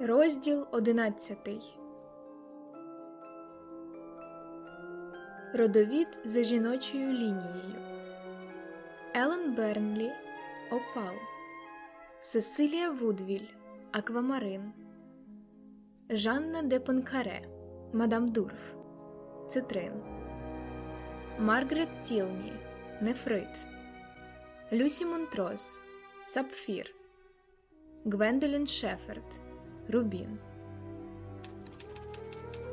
Розділ одинадцятий. Родовід за жіночою лінією. Елен Бернлі Опал. Сесилія Вудвіль Аквамарин. Жанна де Понкаре Мадам Дурф. Цитрин. Маргарет Тілмі Нефрит. Люсі Монтроз Сапфір. Гвендолін Шеферд Рубін.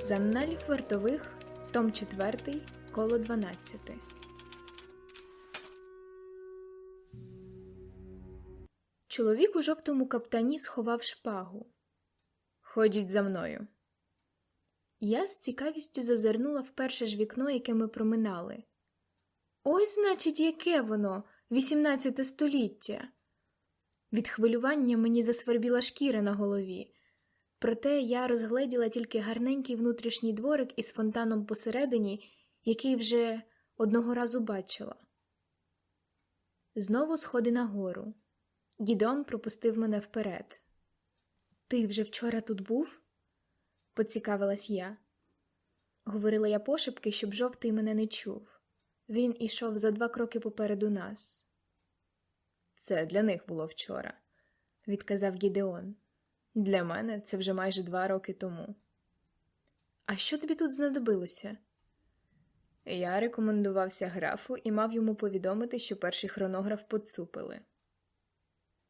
З вартових, том 4, коло 12. Чоловік у жовтому каптані сховав шпагу. Ходіть за мною. Я з цікавістю зазирнула в перше ж вікно, яке ми проминали. Ось, значить, яке воно, 18 століття. Від хвилювання мені засвербіла шкіра на голові. Проте я розгледіла тільки гарненький внутрішній дворик із фонтаном посередині, який вже одного разу бачила. Знову сходи нагору. Гідеон пропустив мене вперед. Ти вже вчора тут був? поцікавилась я. Говорила я пошепки, щоб жовтий мене не чув. Він ішов за два кроки попереду нас. Це для них було вчора, відказав Гідеон. Для мене це вже майже два роки тому. А що тобі тут знадобилося? Я рекомендувався графу і мав йому повідомити, що перший хронограф поцупили.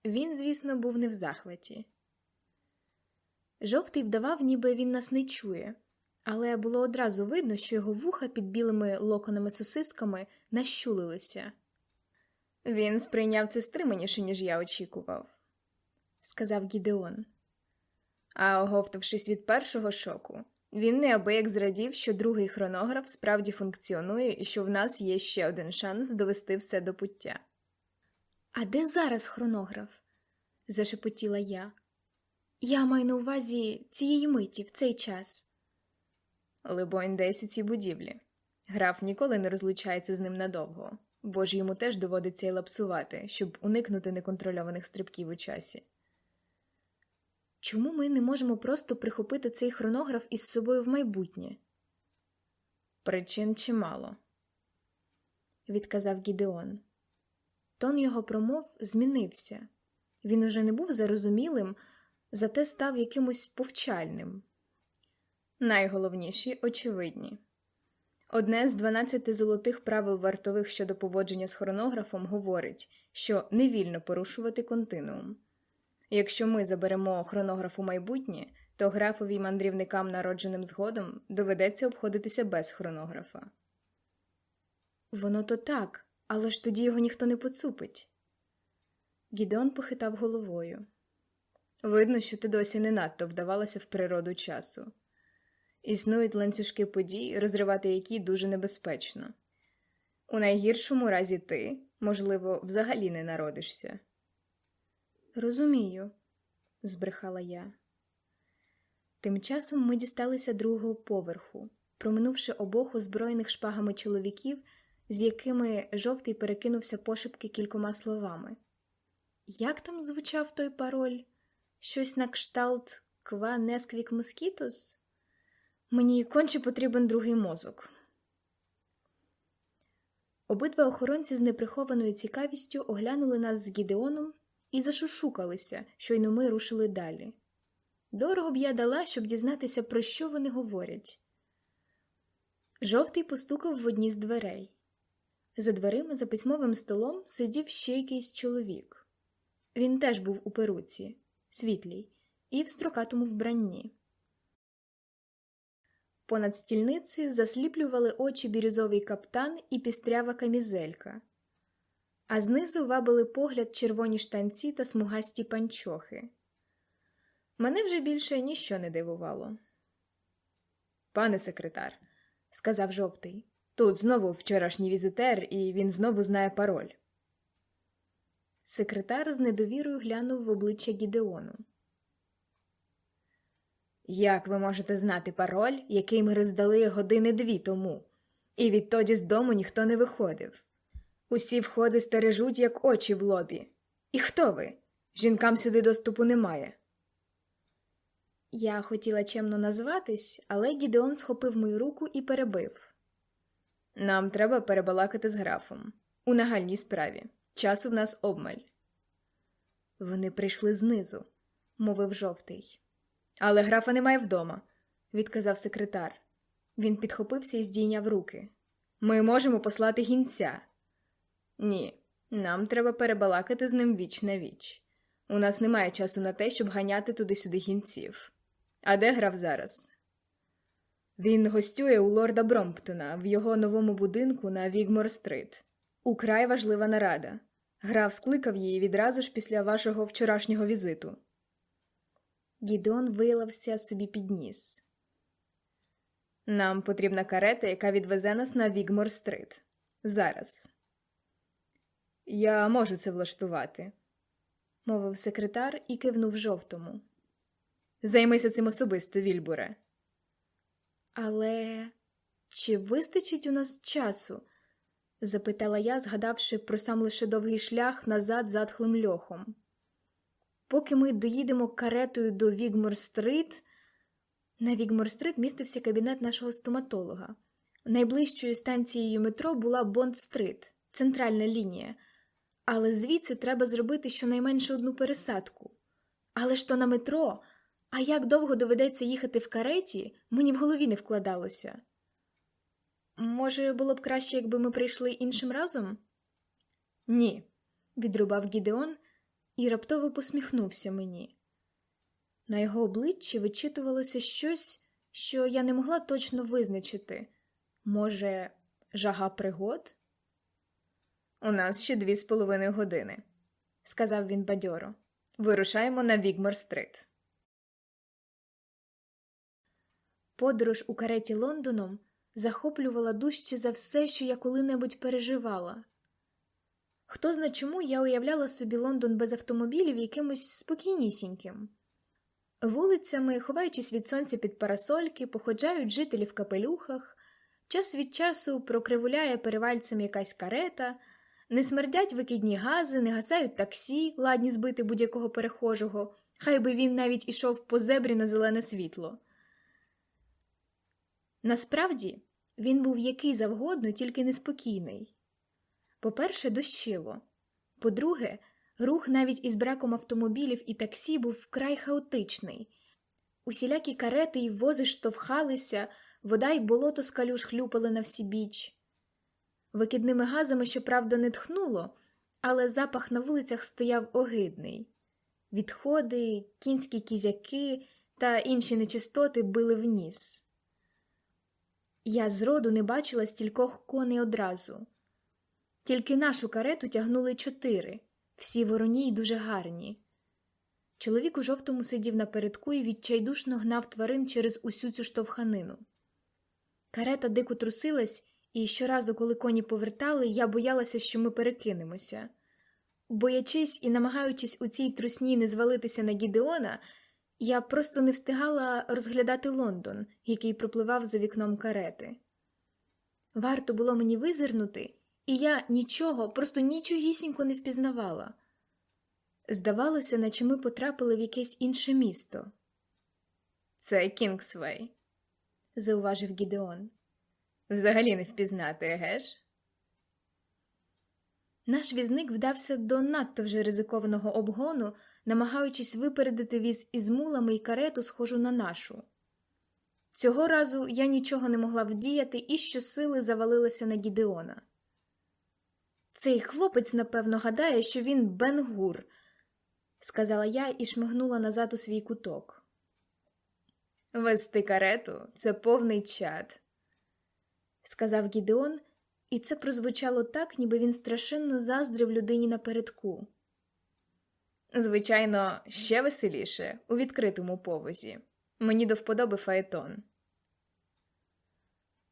Він, звісно, був не в захваті. Жовтий вдавав, ніби він нас не чує, але було одразу видно, що його вуха під білими локонами сосисками нащулилися. Він сприйняв це стриманіше, ніж я очікував, сказав Гідеон. А оговтавшись від першого шоку, він неабияк зрадів, що другий хронограф справді функціонує і що в нас є ще один шанс довести все до пуття. А де зараз хронограф? зашепотіла я. Я маю на увазі цієї миті в цей час. Либонь, десь у цій будівлі. Граф ніколи не розлучається з ним надовго, бо ж йому теж доводиться й лапсувати, щоб уникнути неконтрольованих стрибків у часі. Чому ми не можемо просто прихопити цей хронограф із собою в майбутнє? Причин чимало, відказав Гідеон. Тон його промов змінився. Він уже не був зарозумілим, зате став якимось повчальним. Найголовніші очевидні. Одне з 12 золотих правил вартових щодо поводження з хронографом говорить, що не вільно порушувати континуум. Якщо ми заберемо хронограф у майбутнє, то графові мандрівникам, народженим згодом, доведеться обходитися без хронографа. Воно то так, але ж тоді його ніхто не поцупить. Гідеон похитав головою. Видно, що ти досі не надто вдавалася в природу часу. Існують ланцюжки подій, розривати які дуже небезпечно. У найгіршому разі ти, можливо, взагалі не народишся. Розумію, збрехала я. Тим часом ми дісталися другого поверху, проминувши обох озброєних шпагами чоловіків, з якими жовтий перекинувся пошепки кількома словами. Як там звучав той пароль? Щось на кшталт ква несквік москітос? Мені конче потрібен другий мозок. Обидва охоронці з неприхованою цікавістю оглянули нас з Гідеоном і зашушукалися, щойно ми рушили далі. Дорого б я дала, щоб дізнатися, про що вони говорять. Жовтий постукав в одні з дверей. За дверима, за письмовим столом, сидів ще якийсь чоловік. Він теж був у перуці, світлій, і в строкатому вбранні. Понад стільницею засліплювали очі бірюзовий каптан і пістрява камізелька, а знизу вабили погляд червоні штанці та смугасті панчохи. Мене вже більше ніщо не дивувало. Пане секретар, сказав жовтий, тут знову вчорашній візитер, і він знову знає пароль. Секретар з недовірою глянув в обличчя Гідеону. Як ви можете знати пароль, який ми роздали години дві тому, і відтоді з дому ніхто не виходив? Усі входи стережуть, як очі в лобі. І хто ви? Жінкам сюди доступу немає. Я хотіла чемно назватись, але Гідеон схопив мою руку і перебив. Нам треба перебалакати з графом. У нагальній справі. Часу в нас обмаль. Вони прийшли знизу, мовив жовтий. Але графа немає вдома, відказав секретар. Він підхопився і здійняв руки. Ми можемо послати гінця. Ні, нам треба перебалакати з ним віч на віч. У нас немає часу на те, щоб ганяти туди-сюди гінців. А де граф зараз? Він гостює у лорда Бромптона в його новому будинку на Вігмор-стрит. Украй важлива нарада. Граф скликав її відразу ж після вашого вчорашнього візиту. Гідеон виявився собі підніс. Нам потрібна карета, яка відвезе нас на Вігмор-стрит. Зараз. Я можу це влаштувати, мовив секретар і кивнув жовтому. Займися цим особисто, Вільбуре. Але чи вистачить у нас часу? запитала я, згадавши про сам лише довгий шлях назад затхлим льохом. Поки ми доїдемо каретою до Вігмор-стрит, на Вігмор-стрит містився кабінет нашого стоматолога. Найближчою станцією метро була Бонд-стрит, центральна лінія, але звідси треба зробити щонайменше одну пересадку. Але ж то на метро, а як довго доведеться їхати в кареті, мені в голові не вкладалося. Може, було б краще, якби ми прийшли іншим разом? Ні, відрубав Гідеон і раптово посміхнувся мені. На його обличчі вичитувалося щось, що я не могла точно визначити. Може, жага пригод? У нас ще дві з половиною години, сказав він бадьоро. Вирушаємо на Вігмор-стрит. Подорож у кареті Лондоном захоплювала дужче за все, що я коли-небудь переживала. Хто зна чому я уявляла собі Лондон без автомобілів якимось спокійнісіньким. Вулицями, ховаючись від сонця під парасольки, походжають жителі в капелюхах, час від часу прокривуляє перевальцем якась карета, не смердять викидні гази, не гасають таксі, ладні збити будь-якого перехожого, хай би він навіть ішов по зебрі на зелене світло. Насправді, він був який завгодно, тільки неспокійний. По-перше, дощило. По-друге, рух навіть із браком автомобілів і таксі був вкрай хаотичний. Усілякі карети й вози штовхалися, вода й болото з калюш хлюпали на всі біч. Викидними газами, щоправда, не тхнуло, але запах на вулицях стояв огидний. Відходи, кінські кізяки та інші нечистоти били в ніс. Я зроду не бачила стількох коней одразу. Тільки нашу карету тягнули чотири, всі вороні й дуже гарні. Чоловік у жовтому сидів напередку і відчайдушно гнав тварин через усю цю штовханину. Карета дико трусилась, і щоразу, коли коні повертали, я боялася, що ми перекинемося. Боячись і намагаючись у цій трусні не звалитися на Гідеона, я просто не встигала розглядати Лондон, який пропливав за вікном карети. Варто було мені визирнути, і я нічого, просто нічогісінько не впізнавала. Здавалося, наче ми потрапили в якесь інше місто. Це Кінгсвей, зауважив Гідеон. Взагалі не впізнати, еге ж? Наш візник вдався до надто вже ризикованого обгону, намагаючись випередити віз із мулами і карету, схожу на нашу. Цього разу я нічого не могла вдіяти і щосили завалилася на Гідеона. Цей хлопець, напевно, гадає, що він Бенгур, сказала я і шмигнула назад у свій куток. Вести карету це повний чад, сказав Гідеон, і це прозвучало так, ніби він страшенно заздрив людині напередку. Звичайно, ще веселіше у відкритому повозі. Мені до вподоби фаетон.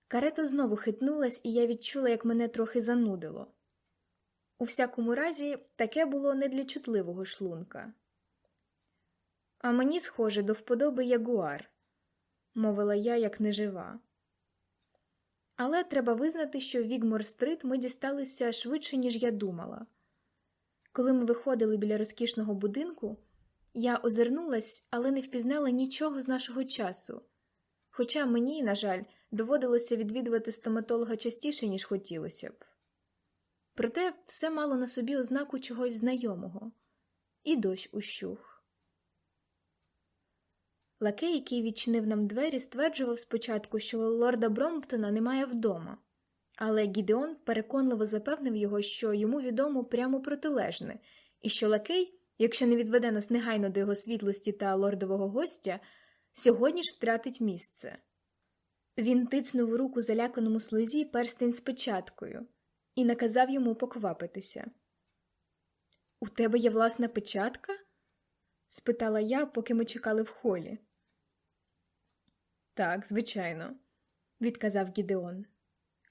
Карета знову хитнулась, і я відчула, як мене трохи занудило. У всякому разі, таке було не для чутливого шлунка. А мені, схоже, до вподоби ягуар, мовила я, як нежива. Але треба визнати, що Вігмор-стрит ми дісталися швидше, ніж я думала. Коли ми виходили біля розкішного будинку, Я озирнулась, але не впізнала нічого з нашого часу. Хоча мені, на жаль, доводилося відвідувати стоматолога частіше, ніж хотілося б. Проте все мало на собі ознаку чогось знайомого, і дощ ущух. Лакей, який відчинив нам двері, стверджував спочатку, що лорда Бромптона немає вдома, але Гідеон переконливо запевнив його, що йому відомо прямо протилежне, і що лакей, якщо не відведе нас негайно до його світлості та лордового гостя, сьогодні ж втратить місце. Він тицнув руку заляканому слузі перстень з печаткою і наказав йому поквапитися. У тебе є власна печатка? спитала я, поки ми чекали в холі. Так, звичайно, відказав Гідеон.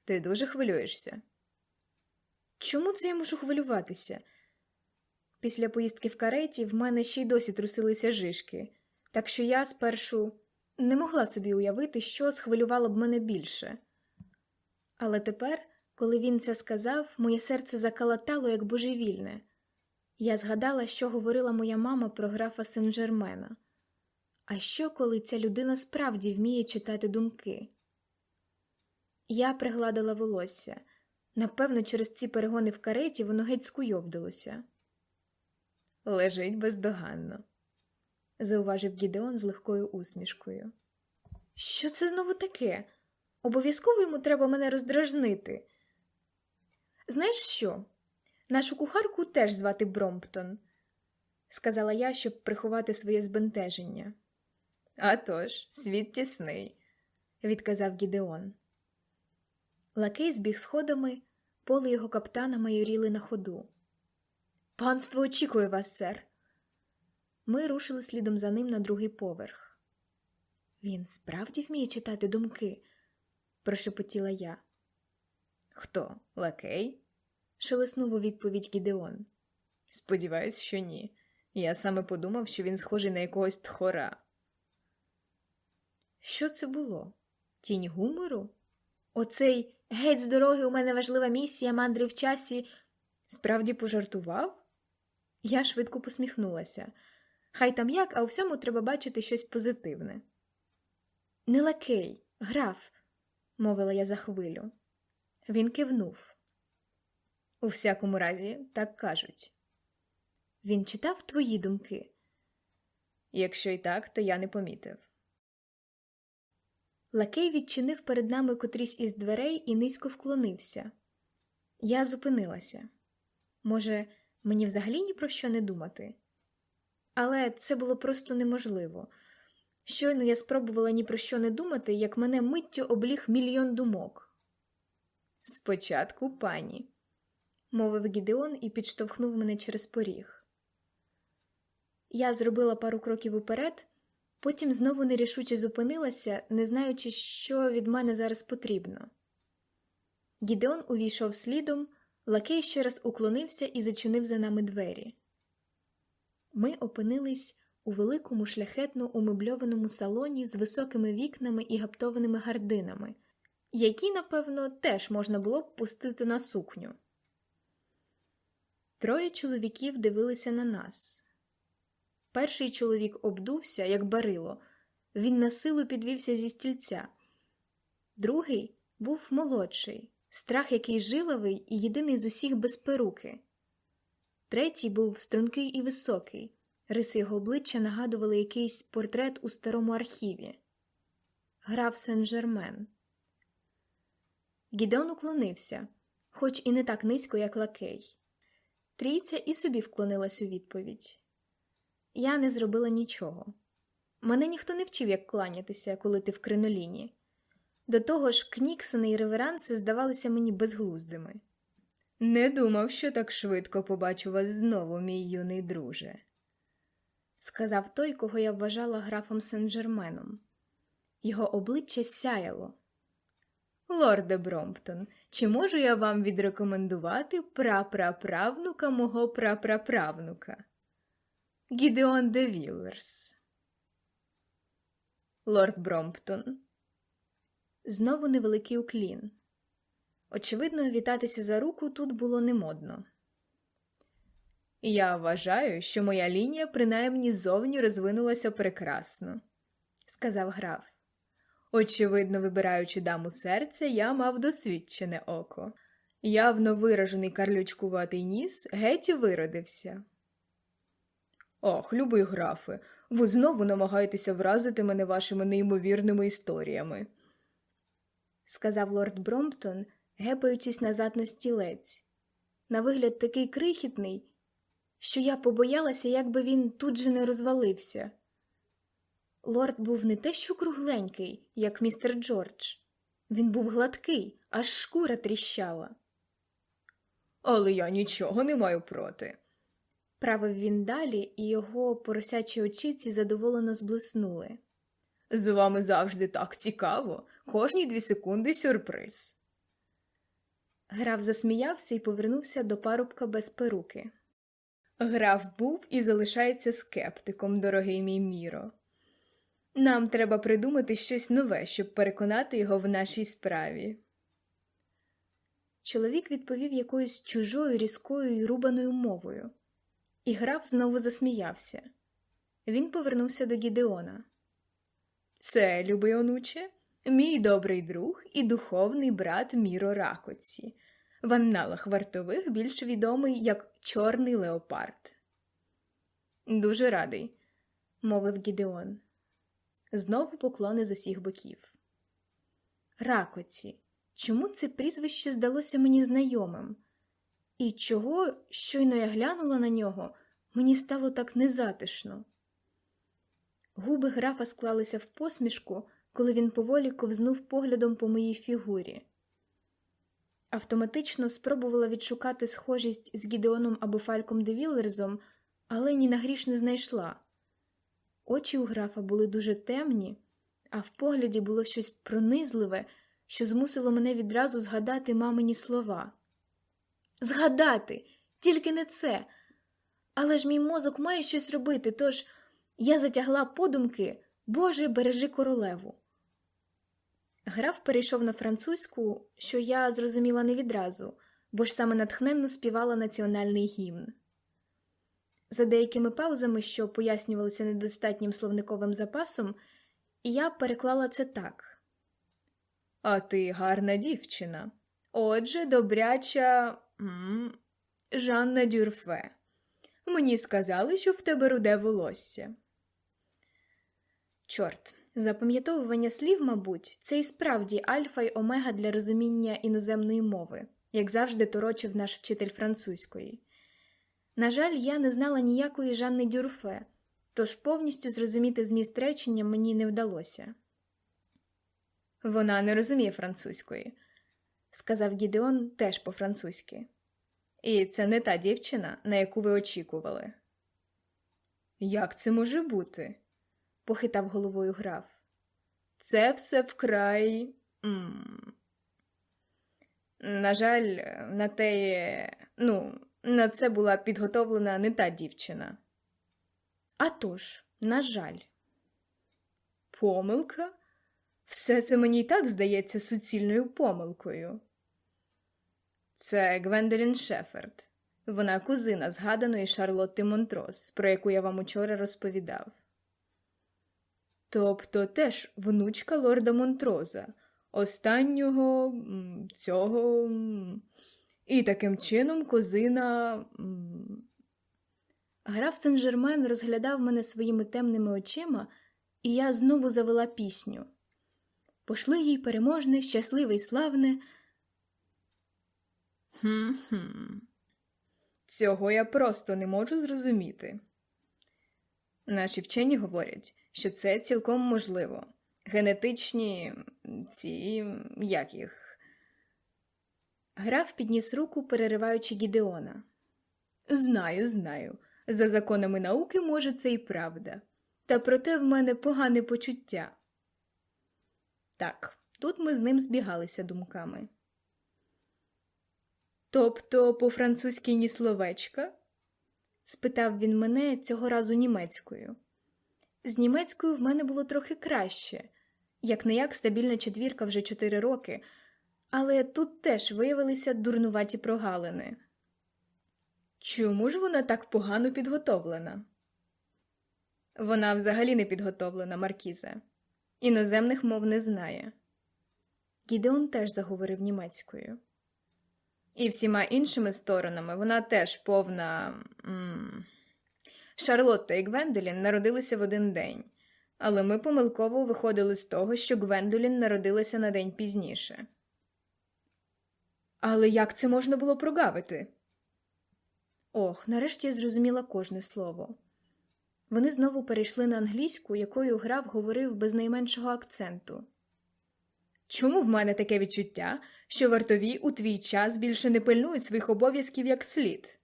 Ти дуже хвилюєшся. Чому це я мушу хвилюватися? Після поїздки в кареті в мене ще й досі трусилися жишки, так що я спершу не могла собі уявити, що схвилювало б мене більше. Але тепер, коли він це сказав, моє серце закалатало як божевільне. Я згадала, що говорила моя мама про графа Сен-Жермена. А що, коли ця людина справді вміє читати думки? Я пригладила волосся. Напевно, через ці перегони в кареті воно геть скуйовдилося. Лежить бездоганно, зауважив Гідеон з легкою усмішкою. Що це знову таке? Обов'язково йому треба мене роздражнити. Знаєш що? Нашу кухарку теж звати Бромптон, сказала я, щоб приховати своє збентеження. «А тож, світ тісний, відказав Гідеон. Лакей збіг сходами, поли його каптана майоріли на ходу. Панство очікує вас, сер. Ми рушили слідом за ним на другий поверх. Він справді вміє читати думки, прошепотіла я. Хто, лакей? шелеснув у відповідь Гідеон. Сподіваюсь, що ні. Я саме подумав, що він схожий на якогось тхора. Що це було? Тінь гумору? Оцей геть з дороги у мене важлива місія мандри в часі справді пожартував? Я швидко посміхнулася. Хай там як, а у всьому треба бачити щось позитивне. Не лакей, граф, мовила я за хвилю. Він кивнув. У всякому разі, так кажуть. Він читав твої думки? Якщо й так, то я не помітив. Лакей відчинив перед нами котрісь із дверей і низько вклонився. Я зупинилася. Може, мені взагалі ні про що не думати? Але це було просто неможливо. Щойно я спробувала ні про що не думати, як мене миттю обліг мільйон думок. Спочатку пані, мовив Гідеон і підштовхнув мене через поріг. Я зробила пару кроків уперед, потім знову нерішуче зупинилася, не знаючи, що від мене зараз потрібно. Гідеон увійшов слідом, лакей ще раз уклонився і зачинив за нами двері. Ми опинились у великому шляхетно умебльованому салоні з високими вікнами і гаптованими гардинами, які, напевно, теж можна було б пустити на сукню. Троє чоловіків дивилися на нас. Перший чоловік обдувся, як барило, він на силу підвівся зі стільця. Другий був молодший, страх який жиловий і єдиний з усіх без перуки. Третій був стрункий і високий, риси його обличчя нагадували якийсь портрет у старому архіві. Граф Сен-Жермен. Гідеон уклонився, хоч і не так низько, як лакей. Трійця і собі вклонилась у відповідь. Я не зробила нічого. Мене ніхто не вчив, як кланятися, коли ти в криноліні. До того ж, кніксини і реверанси здавалися мені безглуздими. Не думав, що так швидко побачу вас знову, мій юний друже, сказав той, кого я вважала графом Сен-Жерменом. Його обличчя сяяло. Лорде Бромптон, чи можу я вам відрекомендувати прапраправнука мого прапраправнука? Гідеон де Віллерс. Лорд Бромптон. Знову невеликий уклін. Очевидно, вітатися за руку тут було немодно. Я вважаю, що моя лінія принаймні зовні розвинулася прекрасно, сказав граф. Очевидно, вибираючи даму серця, я мав досвідчене око. Явно виражений карлючкуватий ніс геть виродився. Ох, любий графе, ви знову намагаєтеся вразити мене вашими неймовірними історіями, сказав лорд Бромптон, гепаючись назад на стілець. На вигляд такий крихітний, що я побоялася, якби він тут же не розвалився. Лорд був не те, що кругленький, як містер Джордж. Він був гладкий, аж шкура тріщала. Але я нічого не маю проти. Правив він далі, і його поросячі очіці задоволено зблиснули. З вами завжди так цікаво, кожні дві секунди сюрприз. Граф засміявся і повернувся до парубка без перуки. Граф був і залишається скептиком, дорогий мій міро. Нам треба придумати щось нове, щоб переконати його в нашій справі. Чоловік відповів якоюсь чужою різкою і рубаною мовою, і граф знову засміявся. Він повернувся до Гідеона. Це, любий онуче, мій добрий друг і духовний брат Міро Ракоці, в анналах вартових більш відомий як Чорний Леопард. Дуже радий, мовив Гідеон. Знову поклони з усіх боків. Ракоці. Чому це прізвище здалося мені знайомим? І чого, щойно я глянула на нього, мені стало так незатишно? Губи графа склалися в посмішку, коли він поволі ковзнув поглядом по моїй фігурі. Автоматично спробувала відшукати схожість з Гідеоном або Фальком де Віллерзом, але ні на гріш не знайшла. Очі у графа були дуже темні, а в погляді було щось пронизливе, що змусило мене відразу згадати мамині слова. Згадати, тільки не це. Але ж мій мозок має щось робити, тож я затягла подумки Боже, бережи королеву. Граф перейшов на французьку, що я зрозуміла не відразу, бо ж саме натхненно співала національний гімн. За деякими паузами, що пояснювалися недостатнім словниковим запасом, я переклала це так. А ти гарна дівчина. Отже, добряча Жанна Дюрфе. Мені сказали, що в тебе руде волосся. Чорт, запам'ятовування слів, мабуть, це і справді альфа й омега для розуміння іноземної мови, як завжди торочив наш вчитель французької. На жаль, я не знала ніякої Жанни Дюрфе, тож повністю зрозуміти зміст речення мені не вдалося. Вона не розуміє французької, сказав Гідеон теж по-французьки. І це не та дівчина, на яку ви очікували. Як це може бути? похитав головою граф. Це все вкрай. М на жаль, на те, ну, на це була підготовлена не та дівчина. А тож, на жаль, помилка? Все це мені й так здається суцільною помилкою. Це Гвендолін Шеферд, вона кузина згаданої Шарлотти Монтрос, про яку я вам учора розповідав. Тобто теж внучка лорда Монтроза, останнього цього. І таким чином козина. Граф Сен-Жермен розглядав мене своїми темними очима, і я знову завела пісню. Пошли їй переможне, щасливе й славне. Хм-хм. Цього я просто не можу зрозуміти. Наші вчені говорять, що це цілком можливо. Генетичні ці як їх. Граф підніс руку, перериваючи Гідеона. Знаю, знаю. За законами науки, може, це і правда. Та проте в мене погане почуття. Так, тут ми з ним збігалися думками. Тобто по французьки ні словечка? спитав він мене цього разу німецькою. З німецькою в мене було трохи краще, як не як стабільна четвірка вже чотири роки, але тут теж виявилися дурнуваті прогалини. Чому ж вона так погано підготовлена? Вона взагалі не підготовлена, Маркізе. Іноземних мов не знає. Гідеон теж заговорив німецькою. І всіма іншими сторонами вона теж повна. М Шарлотта і Гвендолін народилися в один день, але ми помилково виходили з того, що Гвендолін народилася на день пізніше. Але як це можна було прогавити? Ох, нарешті я зрозуміла кожне слово. Вони знову перейшли на англійську, якою граф говорив без найменшого акценту. Чому в мене таке відчуття, що вартові у твій час більше не пильнують своїх обов'язків як слід?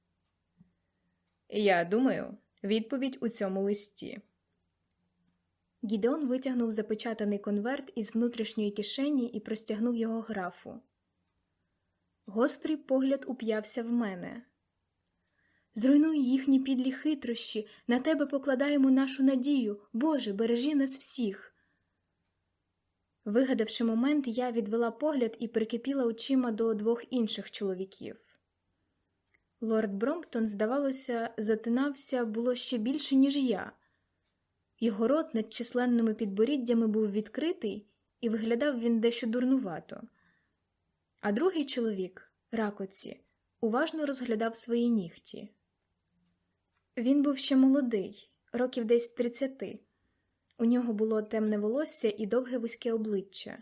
Я думаю, відповідь у цьому листі. Гідеон витягнув запечатаний конверт із внутрішньої кишені і простягнув його графу. Гострий погляд уп'явся в мене. Зруйнуй їхні підлі хитрощі, на тебе покладаємо нашу надію. Боже, бережи нас всіх. Вигадавши момент, я відвела погляд і прикипіла очима до двох інших чоловіків. Лорд Бромптон, здавалося, затинався було ще більше, ніж я. Його рот над численними підборіддями був відкритий, і виглядав він дещо дурнувато. А другий чоловік, ракоці, уважно розглядав свої нігті. Він був ще молодий, років десь тридцяти. У нього було темне волосся і довге вузьке обличчя.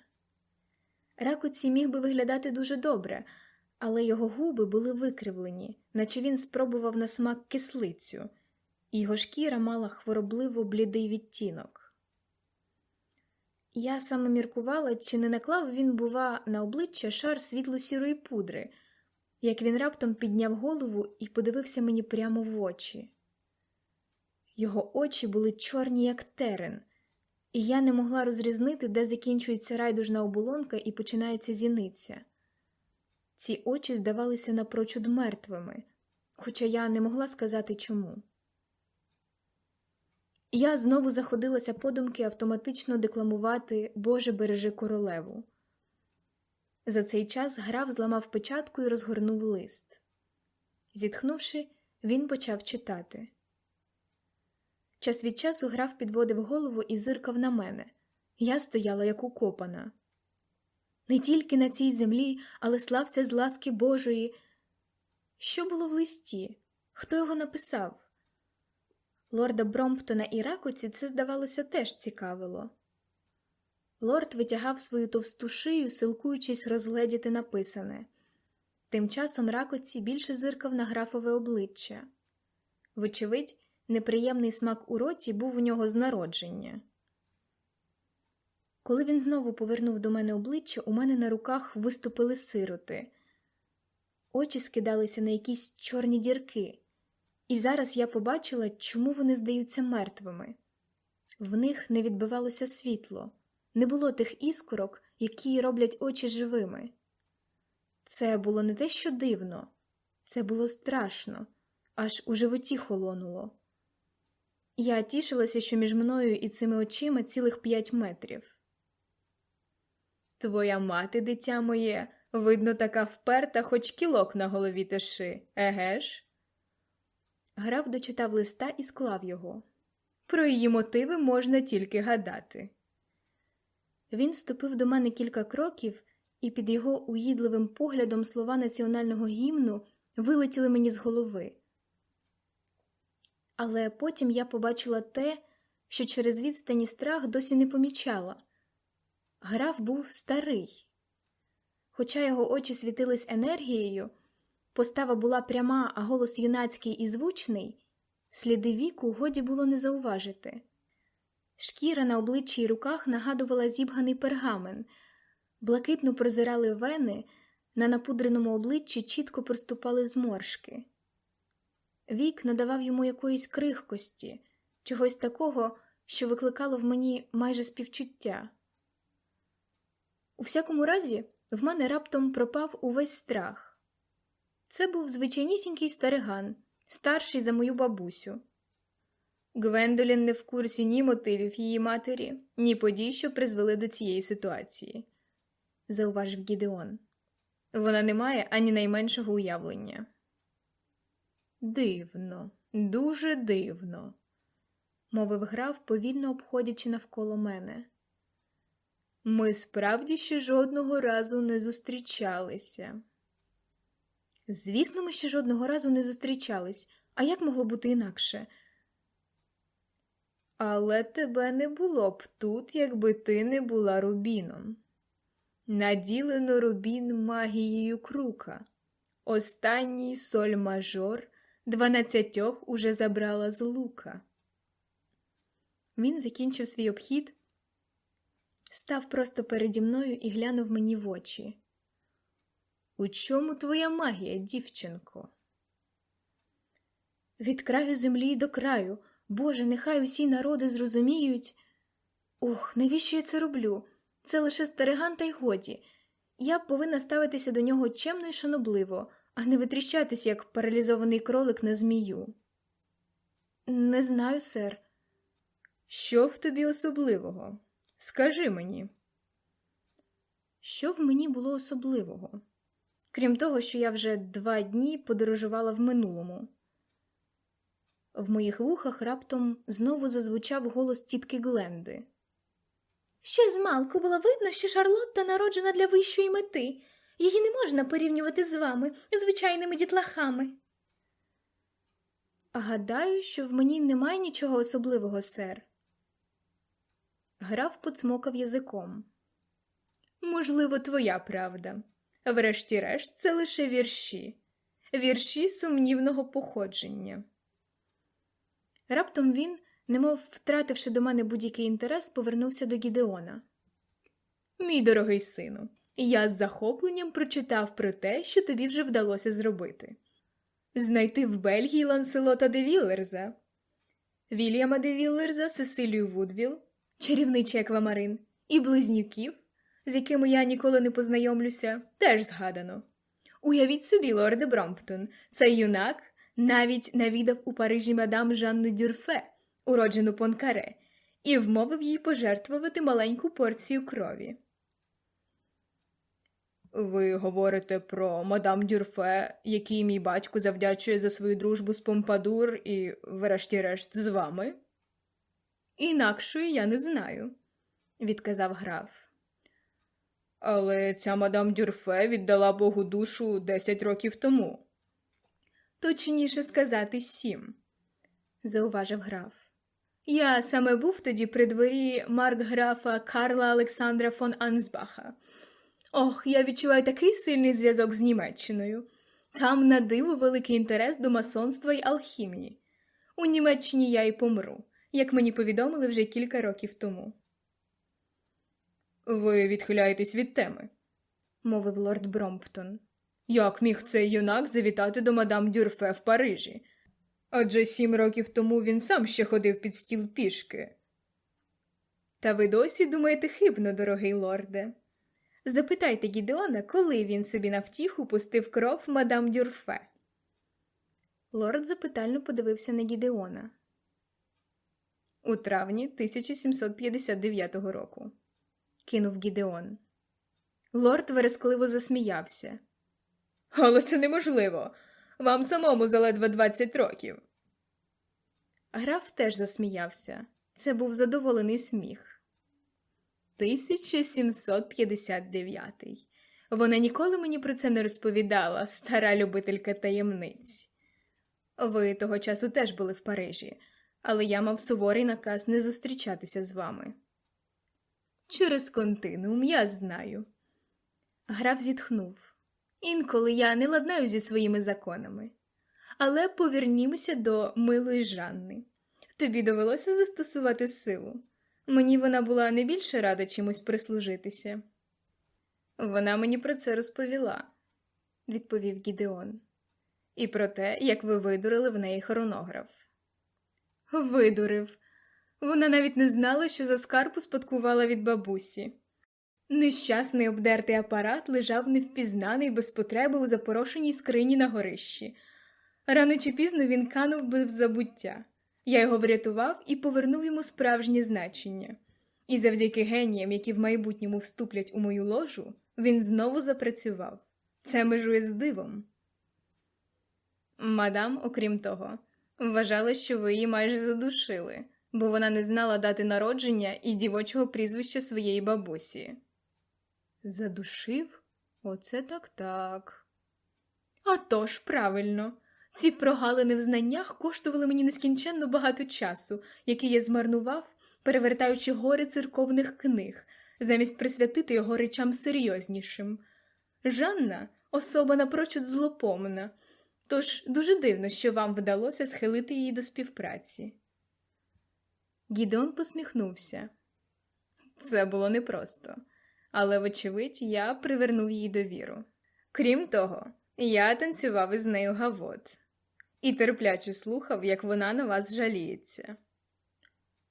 Ракоці міг би виглядати дуже добре, але його губи були викривлені, наче він спробував на смак кислицю, і його шкіра мала хворобливо блідий відтінок. Я саме міркувала, чи не наклав він, бува, на обличчя шар світло сірої пудри, як він раптом підняв голову і подивився мені прямо в очі. Його очі були чорні, як терен, і я не могла розрізнити, де закінчується райдужна оболонка і починається зіниця. Ці очі здавалися напрочуд мертвими, хоча я не могла сказати чому. Я знову заходилася подумки автоматично декламувати Боже бережи королеву. За цей час граф зламав печатку і розгорнув лист. Зітхнувши, він почав читати. Час від часу граф підводив голову і зиркав на мене. Я стояла як укопана. Не тільки на цій землі, але слався з ласки Божої. Що було в листі? Хто його написав? Лорда Бромптона і Ракоці це, здавалося, теж цікавило. Лорд витягав свою товсту шию, силкуючись розгледіти написане. Тим часом Ракоці більше зиркав на графове обличчя. Вочевидь, неприємний смак у роті був у нього з народження. Коли він знову повернув до мене обличчя, у мене на руках виступили сироти, очі скидалися на якісь чорні дірки, і зараз я побачила, чому вони здаються мертвими. В них не відбивалося світло, не було тих іскорок, які роблять очі живими. Це було не те, що дивно, це було страшно, аж у животі холонуло. Я тішилася, що між мною і цими очима цілих п'ять метрів. Твоя мати, дитя моє, видно, така вперта, хоч кілок на голові тиши, еге ж? Граф дочитав листа і склав його. Про її мотиви можна тільки гадати. Він ступив до мене кілька кроків, і під його уїдливим поглядом слова національного гімну вилетіли мені з голови. Але потім я побачила те, що через відстані страх досі не помічала. Граф був старий. Хоча його очі світились енергією, постава була пряма, а голос юнацький і звучний, сліди віку годі було не зауважити. Шкіра на обличчі й руках нагадувала зібганий пергамен, блакитно прозирали вени, на напудреному обличчі чітко проступали зморшки. Вік надавав йому якоїсь крихкості, чогось такого, що викликало в мені майже співчуття. У всякому разі, в мене раптом пропав увесь страх. Це був звичайнісінький стариган, старший за мою бабусю. Гвендолін не в курсі ні мотивів її матері, ні подій, що призвели до цієї ситуації, зауважив Гідеон. Вона не має ані найменшого уявлення. Дивно, дуже дивно, мовив граф, повільно обходячи навколо мене. Ми справді ще жодного разу не зустрічалися. Звісно, ми ще жодного разу не зустрічались, а як могло бути інакше? Але тебе не було б тут, якби ти не була рубіном. Наділено рубін магією крука. Останній соль мажор дванадцятьох уже забрала з лука. Він закінчив свій обхід, став просто переді мною і глянув мені в очі. У чому твоя магія, дівчинко? Від краю землі до краю, Боже, нехай усі народи зрозуміють. Ох, навіщо я це роблю? Це лише стариган та й годі. Я повинна ставитися до нього чемно і шанобливо, а не витріщатися, як паралізований кролик на змію. Не знаю, сер. Що в тобі особливого? Скажи мені. Що в мені було особливого? Крім того, що я вже два дні подорожувала в минулому. В моїх вухах раптом знову зазвучав голос тітки Гленди. Ще змалку було видно, що Шарлотта народжена для вищої мети. Її не можна порівнювати з вами, звичайними дітлахами. Гадаю, що в мені немає нічого особливого, сер. Граф поцмокав язиком. Можливо, твоя правда. Врешті-решт, це лише вірші, вірші сумнівного походження. Раптом він, немов втративши до мене будь-який інтерес, повернувся до Гідеона. Мій дорогий сину, я з захопленням прочитав про те, що тобі вже вдалося зробити знайти в Бельгії Ланселота де Віллерза, Вільяма де Віллерза, Сесилію Вудвіл, чарівничий аквамарин і близнюків, з якими я ніколи не познайомлюся, теж згадано. Уявіть собі, лорде Бромптон, цей юнак навіть навідав у Парижі мадам Жанну Дюрфе, уроджену Понкаре, і вмовив їй пожертвувати маленьку порцію крові. Ви говорите про мадам Дюрфе, якій мій батько завдячує за свою дружбу з Помпадур і, врешті-решт, з вами? Інакшої я не знаю, відказав граф. Але ця мадам Дюрфе віддала Богу душу десять років тому. Точніше сказати, сім, зауважив граф. Я саме був тоді при дворі маркграфа Карла Олександра фон Ансбаха. Ох, я відчуваю такий сильний зв'язок з Німеччиною. Там на диво великий інтерес до масонства й алхімії. У Німеччині я й помру, як мені повідомили вже кілька років тому. Ви відхиляєтесь від теми, мовив лорд Бромптон. Як міг цей юнак завітати до мадам Дюрфе в Парижі? Адже сім років тому він сам ще ходив під стіл пішки. Та ви досі думаєте хибно, дорогий лорде. Запитайте Гідеона, коли він собі на втіху пустив кров мадам Дюрфе. Лорд запитально подивився на Гідеона. У травні 1759 року. кинув Гідеон. Лорд верескливо засміявся. Але це неможливо. Вам самому заледве 20 років. Граф теж засміявся. Це був задоволений сміх. 1759. Вона ніколи мені про це не розповідала, стара любителька таємниць. Ви того часу теж були в Парижі, але я мав суворий наказ не зустрічатися з вами. Через континуум я знаю. Граф зітхнув. Інколи я не ладнаю зі своїми законами. Але повернімося до милої Жанни. Тобі довелося застосувати силу. Мені вона була не більше рада чимось прислужитися. Вона мені про це розповіла, відповів Гідеон, і про те, як ви видурили в неї хронограф. Видурив. Вона навіть не знала, що за скарбу спадкувала від бабусі. Нещасний обдертий апарат лежав невпізнаний без потреби у запорошеній скрині на горищі. Рано чи пізно він канув би в забуття. Я його врятував і повернув йому справжнє значення. І завдяки геніям, які в майбутньому вступлять у мою ложу, він знову запрацював. Це межує з дивом. Мадам, окрім того, вважала, що ви її майже задушили, бо вона не знала дати народження і дівочого прізвища своєї бабусі. Задушив? Оце так так. А тож, правильно. Ці прогалини в знаннях коштували мені нескінченно багато часу, який я змарнував, перевертаючи гори церковних книг, замість присвятити його речам серйознішим. Жанна особа напрочуд злопомна, тож дуже дивно, що вам вдалося схилити її до співпраці. Гідеон посміхнувся. Це було непросто, але, вочевидь, я привернув її довіру. Крім того, я танцював із нею гавот і терпляче слухав, як вона на вас жаліється.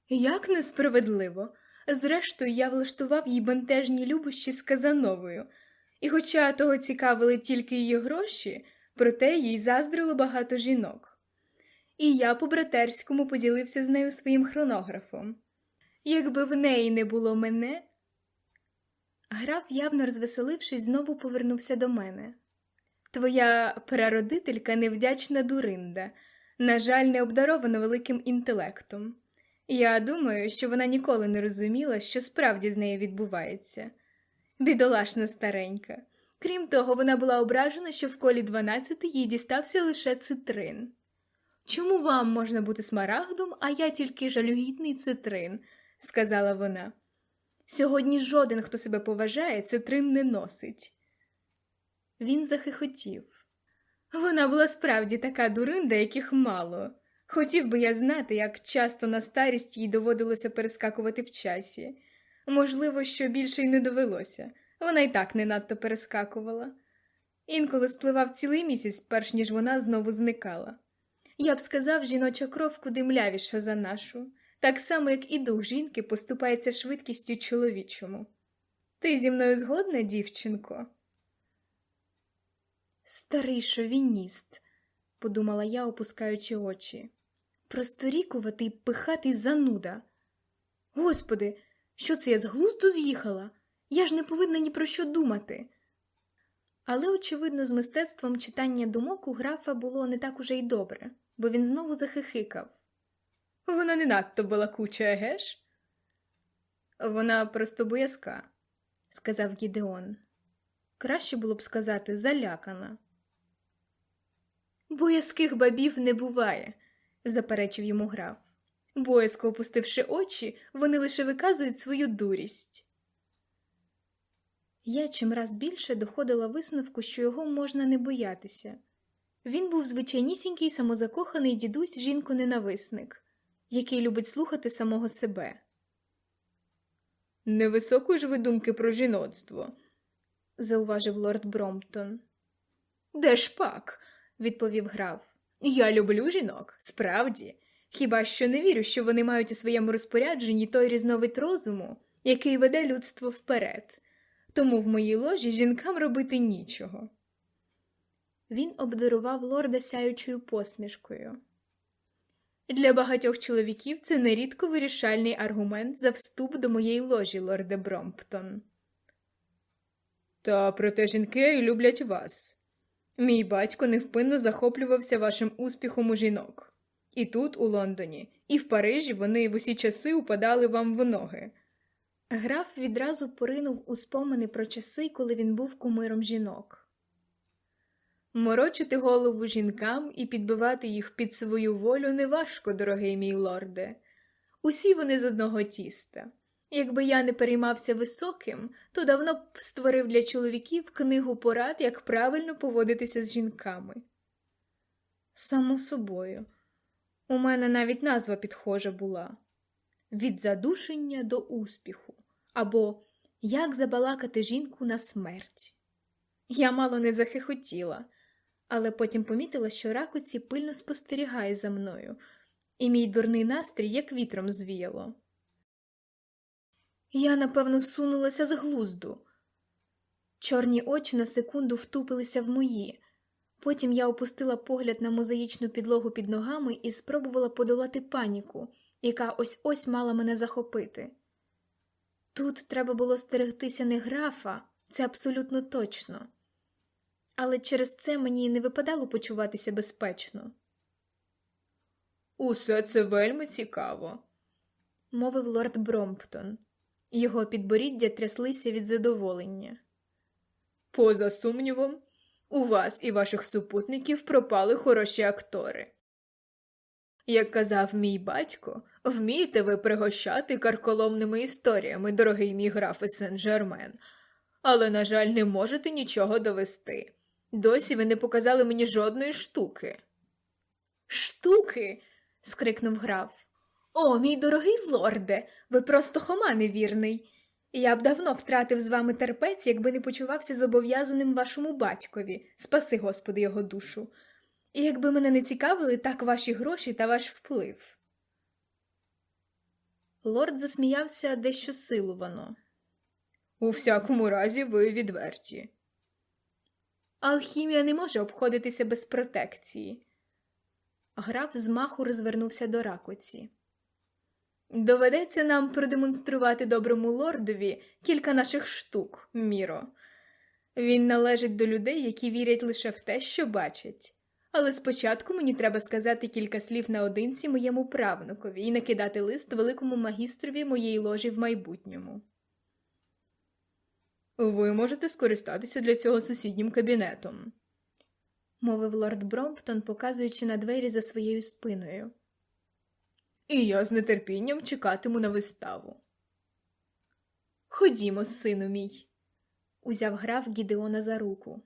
Як несправедливо. Зрештою, я влаштував їй бентежні любощі з Казановою, і, хоча того цікавили тільки її гроші, проте їй заздрило багато жінок. І я по братерському поділився з нею своїм хронографом. Якби в неї не було мене. Граф, явно розвеселившись, знову повернувся до мене. Твоя прародителька невдячна дуринда, на жаль, не обдарована великим інтелектом. Я думаю, що вона ніколи не розуміла, що справді з нею відбувається. Бідолашна старенька. Крім того, вона була ображена, що в колі 12 їй дістався лише цитрин. Чому вам можна бути смарагдом, а я тільки жалюгідний цитрин, сказала вона. Сьогодні жоден, хто себе поважає, цитрин не носить. Він захихотів. Вона була справді така дуринда, яких мало. Хотів би я знати, як часто на старість їй доводилося перескакувати в часі. Можливо, що більше й не довелося, вона й так не надто перескакувала. Інколи спливав цілий місяць, перш ніж вона знову зникала. Я б сказав, жіноча кров куди млявіша за нашу, так само, як і дух жінки поступається швидкістю чоловічому. Ти зі мною згодна, дівчинко? Старий шовініст, подумала я, опускаючи очі. Просторікуватий пихатий зануда. Господи, що це я з глузду з'їхала? Я ж не повинна ні про що думати. Але, очевидно, з мистецтвом читання думок у графа було не так уже й добре, бо він знову захихикав. Вона не надто балакуча, геш? Вона просто боязка, сказав Гідеон. Краще було б сказати залякана. Боязких бабів не буває, заперечив йому граф. Боязко опустивши очі, вони лише виказують свою дурість. Я чимраз більше доходила висновку, що його можна не боятися. Він був звичайнісінький самозакоханий дідусь жінко-ненависник, який любить слухати самого себе. Невисокої ж ви думки про жіноцтво, зауважив лорд Бромптон. Де ж пак? відповів граф. Я люблю жінок, справді. Хіба що не вірю, що вони мають у своєму розпорядженні той різновид розуму, який веде людство вперед, тому в моїй ложі жінкам робити нічого. Він обдарував лорда сяючою посмішкою. Для багатьох чоловіків це нерідко вирішальний аргумент за вступ до моєї ложі, лорде Бромптон. Та проте жінки люблять вас. Мій батько невпинно захоплювався вашим успіхом у жінок. І тут, у Лондоні, і в Парижі вони в усі часи упадали вам в ноги. Граф відразу поринув у спомини про часи, коли він був кумиром жінок. Морочити голову жінкам і підбивати їх під свою волю неважко, дорогий мій лорде. Усі вони з одного тіста. Якби я не переймався високим, то давно б створив для чоловіків книгу порад, як правильно поводитися з жінками. Само собою, у мене навіть назва підхожа була від задушення до успіху або Як забалакати жінку на смерть. Я мало не захихотіла, але потім помітила, що ракоці пильно спостерігає за мною, і мій дурний настрій як вітром звіяло. Я, напевно, сунулася з глузду. Чорні очі на секунду втупилися в мої. Потім я опустила погляд на мозаїчну підлогу під ногами і спробувала подолати паніку, яка ось ось мала мене захопити. Тут треба було стерегтися не графа, це абсолютно точно. але через це мені не випадало почуватися безпечно. Усе це вельми цікаво. мовив лорд Бромптон. Його підборіддя тряслися від задоволення. Поза сумнівом, у вас і ваших супутників пропали хороші актори. Як казав мій батько, вмієте ви пригощати карколомними історіями, дорогий мій графе Сен-Жермен, але, на жаль, не можете нічого довести. Досі ви не показали мені жодної штуки. Штуки. скрикнув граф. О, мій дорогий лорде, ви просто хома невірний. Я б давно втратив з вами терпець, якби не почувався зобов'язаним вашому батькові, спаси Господи його душу, і якби мене не цікавили так ваші гроші та ваш вплив. Лорд засміявся дещо силувано. У всякому разі, ви відверті. Алхімія не може обходитися без протекції. Граф з маху розвернувся до ракоці. Доведеться нам продемонструвати доброму лордові кілька наших штук, Міро. Він належить до людей, які вірять лише в те, що бачать. Але спочатку мені треба сказати кілька слів наодинці моєму правнукові і накидати лист великому магістрові моєї ложі в майбутньому. Ви можете скористатися для цього сусіднім кабінетом, мовив лорд Бромптон, показуючи на двері за своєю спиною. І я з нетерпінням чекатиму на виставу. Ходімо, сину мій, узяв граф Гідеона за руку.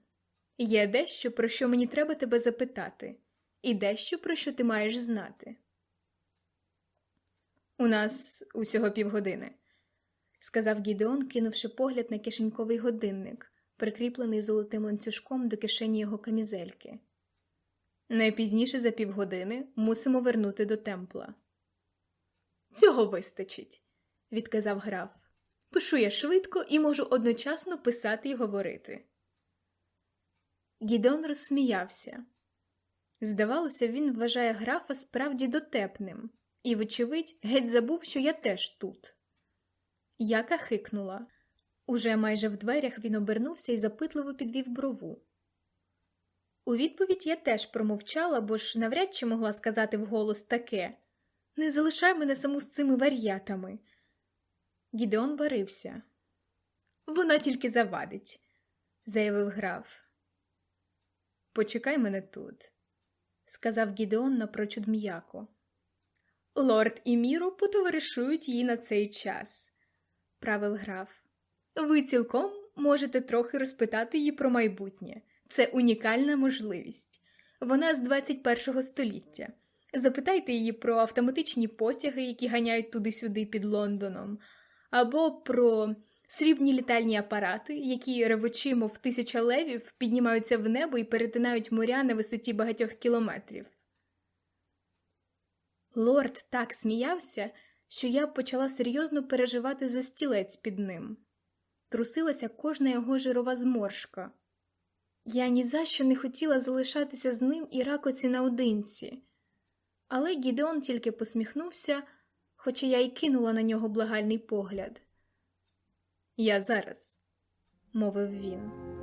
Є дещо, про що мені треба тебе запитати, і дещо, про що ти маєш знати. У нас усього півгодини, сказав Гідеон, кинувши погляд на кишеньковий годинник, прикріплений золотим ланцюжком до кишені його камізельки. Не пізніше за півгодини мусимо вернути до темпла. Цього вистачить, відказав граф. Пишу я швидко і можу одночасно писати і говорити. Гідеон розсміявся. Здавалося, він вважає графа справді дотепним, і, вочевидь, геть забув, що я теж тут. Я кахикнула. Уже майже в дверях він обернувся і запитливо підвів брову. У відповідь я теж промовчала, бо ж навряд чи могла сказати вголос таке Не залишай мене саму з цими вар'ятами. Гідеон барився. Вона тільки завадить, заявив граф. Почекай мене тут, сказав Гідеон напрочуд м'яко. Лорд і Міро потоваришують їй на цей час, правив граф. Ви цілком можете трохи розпитати її про майбутнє. Це унікальна можливість. Вона з 21 століття. Запитайте її про автоматичні потяги, які ганяють туди-сюди під Лондоном, або про срібні літальні апарати, які ревучі, мов тисяча левів, піднімаються в небо і перетинають моря на висоті багатьох кілометрів. Лорд так сміявся, що я почала серйозно переживати за стілець під ним. Трусилася кожна його жирова зморшка. Я ні за що не хотіла залишатися з ним і ракоці наодинці. Але Гідеон тільки посміхнувся, хоча я й кинула на нього благальний погляд. Я зараз, мовив він.